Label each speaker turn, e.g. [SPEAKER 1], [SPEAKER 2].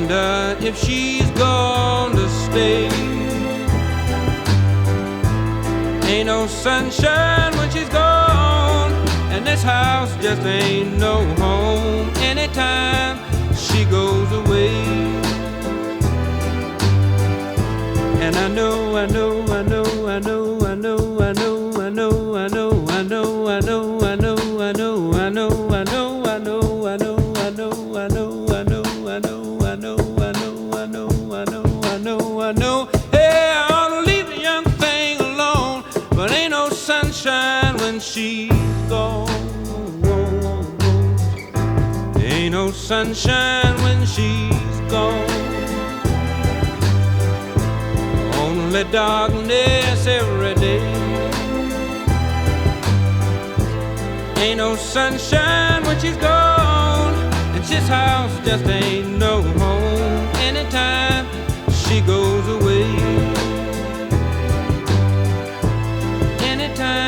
[SPEAKER 1] Wonder if she's gonna stay. Ain't no sunshine when she's gone, and this house just ain't no home anytime she goes away. And I know, I know, I know, I know, I know, sunshine when she's gone. Ain't no sunshine when she's gone. Only darkness every day. Ain't no sunshine when she's gone. And this house just ain't no home anytime she goes away. Anytime